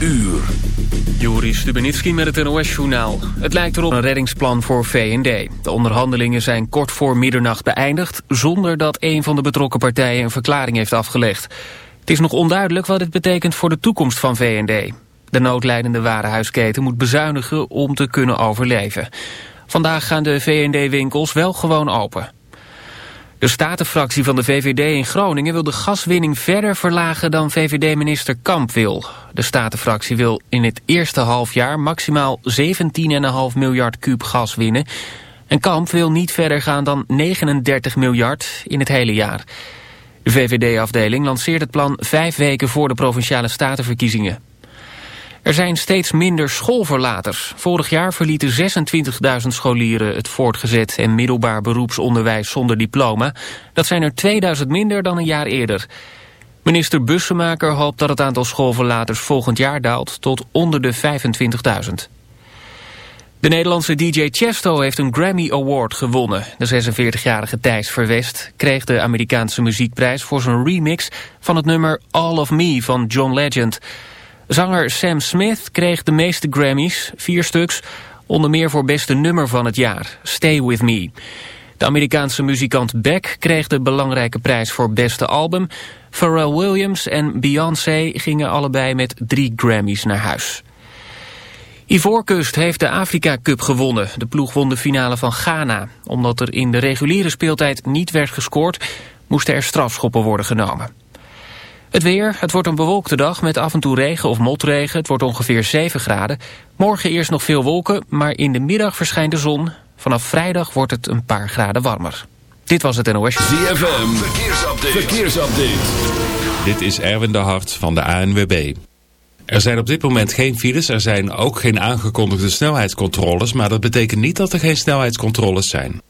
uur. Joris Stubenitski met het NOS-journaal. Het lijkt erop een reddingsplan voor V&D. De onderhandelingen zijn kort voor middernacht beëindigd... zonder dat een van de betrokken partijen een verklaring heeft afgelegd. Het is nog onduidelijk wat dit betekent voor de toekomst van V&D. De noodlijdende warenhuisketen moet bezuinigen om te kunnen overleven. Vandaag gaan de V&D-winkels wel gewoon open. De statenfractie van de VVD in Groningen wil de gaswinning verder verlagen dan VVD-minister Kamp wil. De statenfractie wil in het eerste halfjaar maximaal 17,5 miljard kuub gas winnen. En Kamp wil niet verder gaan dan 39 miljard in het hele jaar. De VVD-afdeling lanceert het plan vijf weken voor de provinciale statenverkiezingen. Er zijn steeds minder schoolverlaters. Vorig jaar verlieten 26.000 scholieren het voortgezet en middelbaar beroepsonderwijs zonder diploma. Dat zijn er 2000 minder dan een jaar eerder. Minister Bussemaker hoopt dat het aantal schoolverlaters volgend jaar daalt tot onder de 25.000. De Nederlandse DJ Chesto heeft een Grammy Award gewonnen. De 46-jarige Thijs Verwest kreeg de Amerikaanse muziekprijs voor zijn remix van het nummer All of Me van John Legend. Zanger Sam Smith kreeg de meeste Grammys, vier stuks, onder meer voor beste nummer van het jaar, Stay With Me. De Amerikaanse muzikant Beck kreeg de belangrijke prijs voor beste album. Pharrell Williams en Beyoncé gingen allebei met drie Grammys naar huis. Ivoorkust heeft de Afrika Cup gewonnen. De ploeg won de finale van Ghana. Omdat er in de reguliere speeltijd niet werd gescoord... moesten er strafschoppen worden genomen. Het weer, het wordt een bewolkte dag met af en toe regen of motregen. Het wordt ongeveer 7 graden. Morgen eerst nog veel wolken, maar in de middag verschijnt de zon. Vanaf vrijdag wordt het een paar graden warmer. Dit was het NOS. ZFM, verkeersupdate. verkeersupdate. Dit is Erwin de Hart van de ANWB. Er zijn op dit moment geen files, er zijn ook geen aangekondigde snelheidscontroles... maar dat betekent niet dat er geen snelheidscontroles zijn.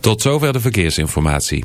Tot zover de verkeersinformatie.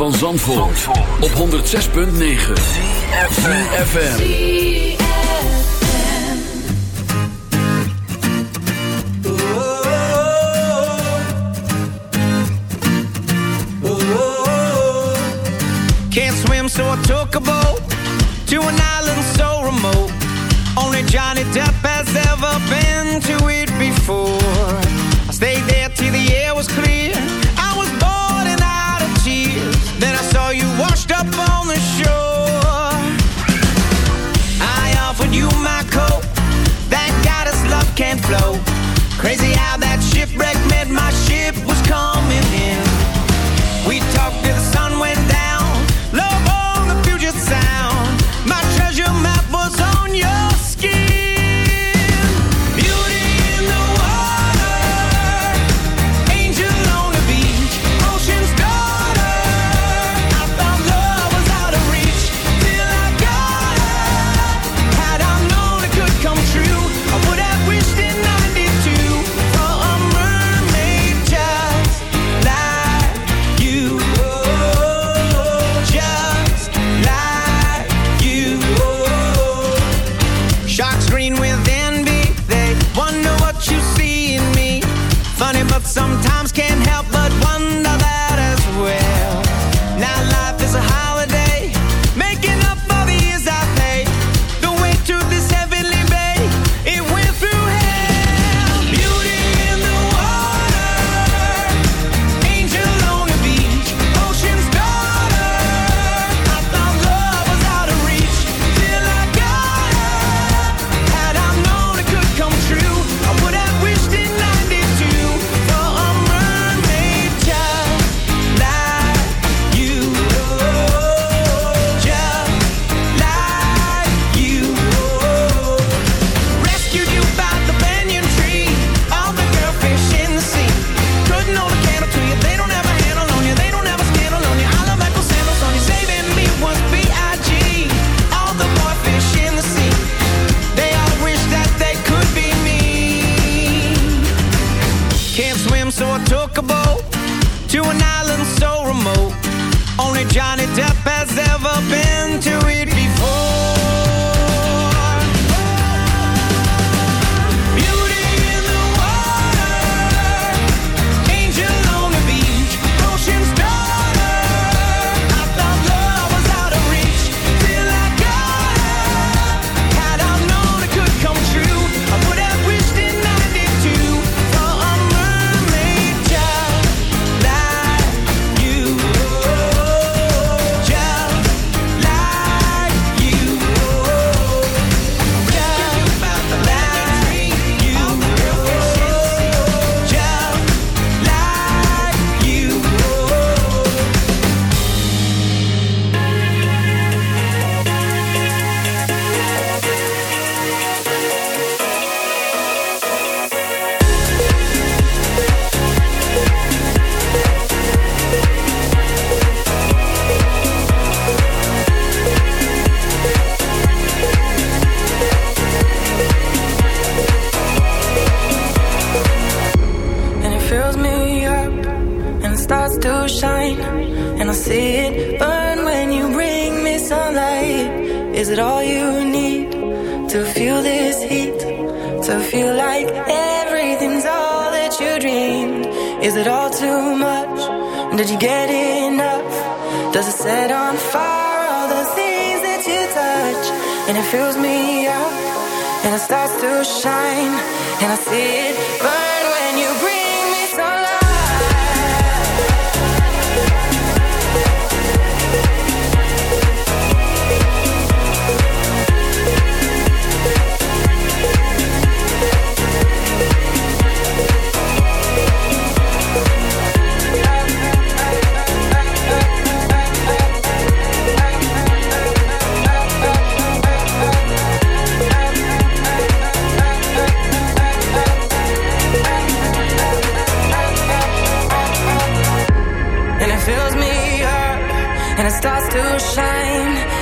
van Zandvoort, Zandvoort. op 106.9 CFFM. Can't swim so I took a boat To an island so remote Only Johnny Depp has ever been to it before flow.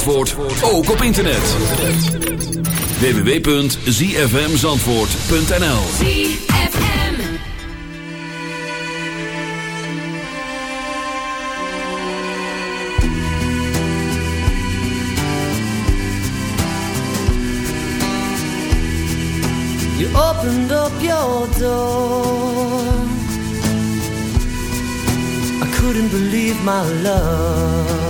Zandvoort ook op internet. www.zfmzandvoort.nl You opened up your door. I couldn't believe my love.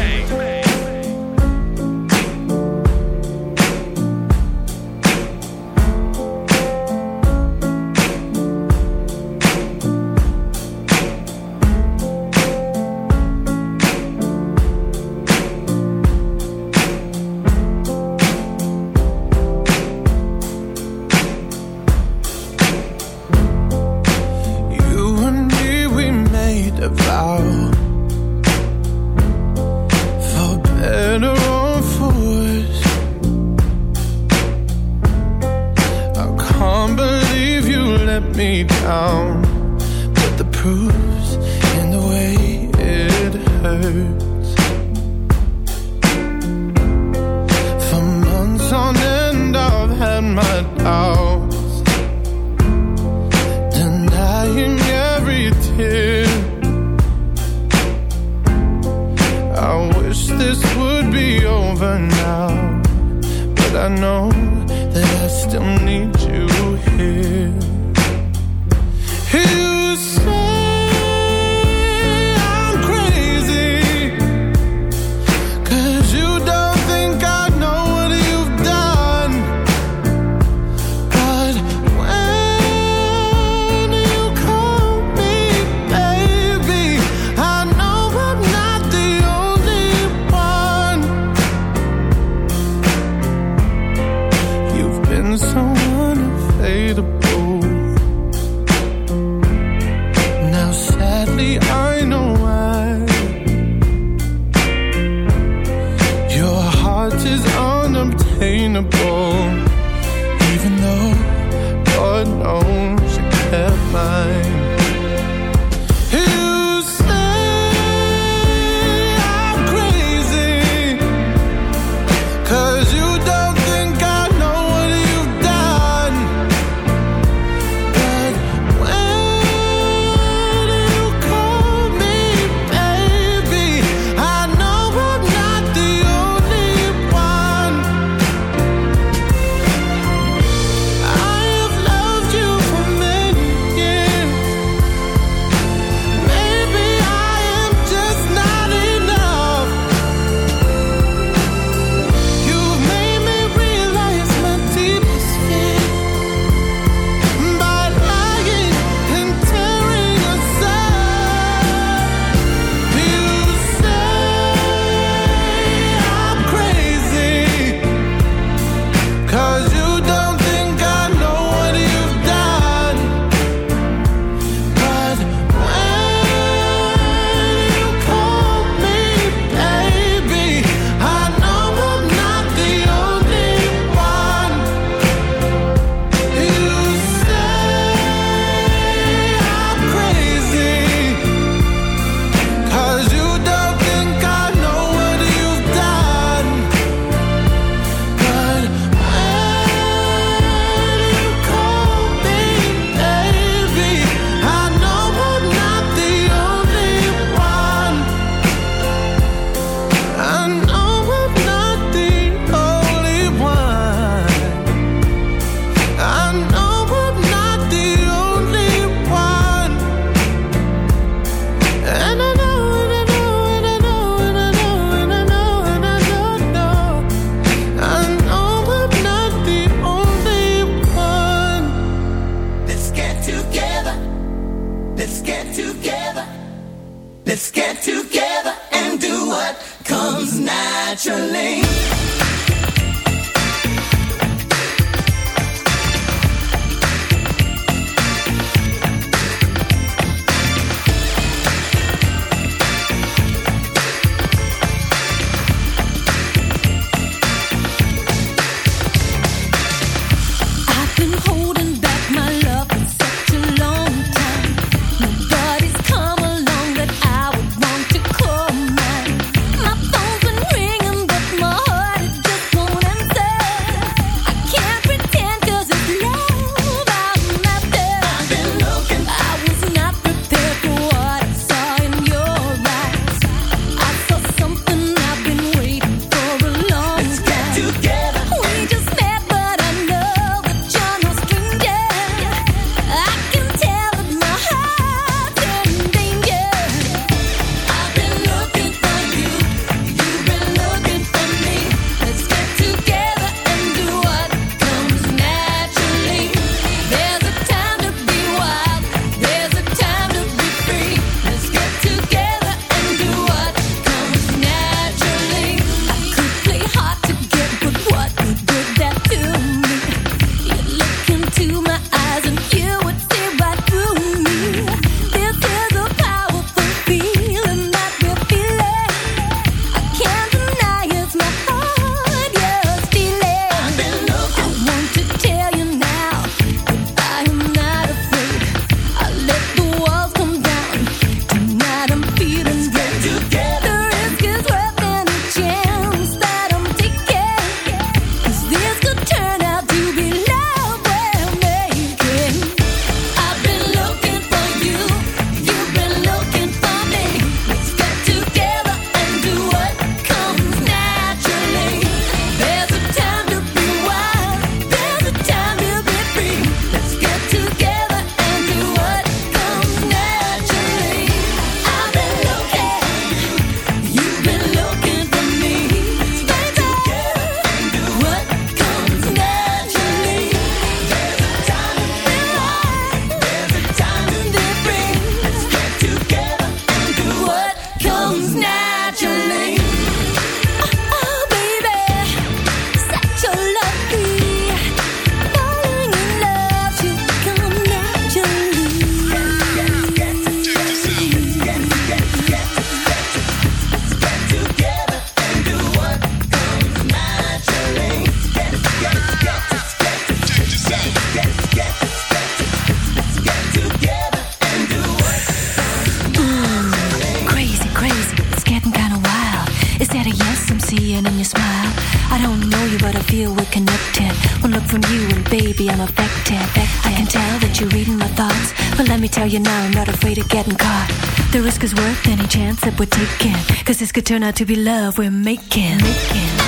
you know I'm not afraid of getting caught. The risk is worth any chance that we're taking. Cause this could turn out to be love we're making. making.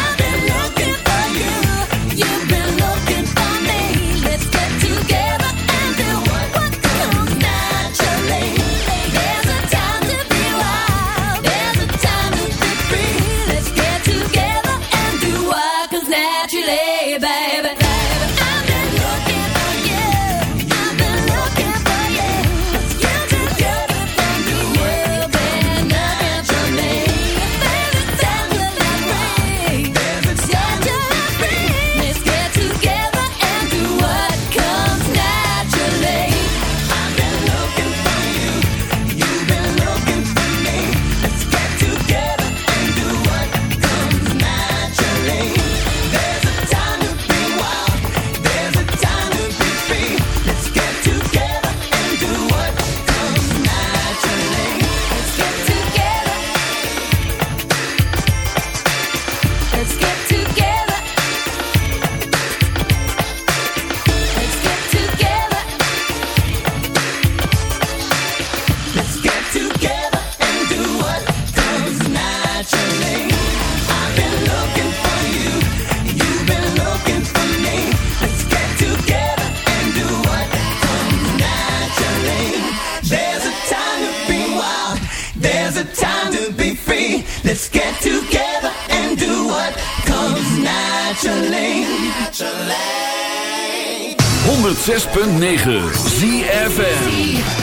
106.9 ZFN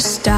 stop.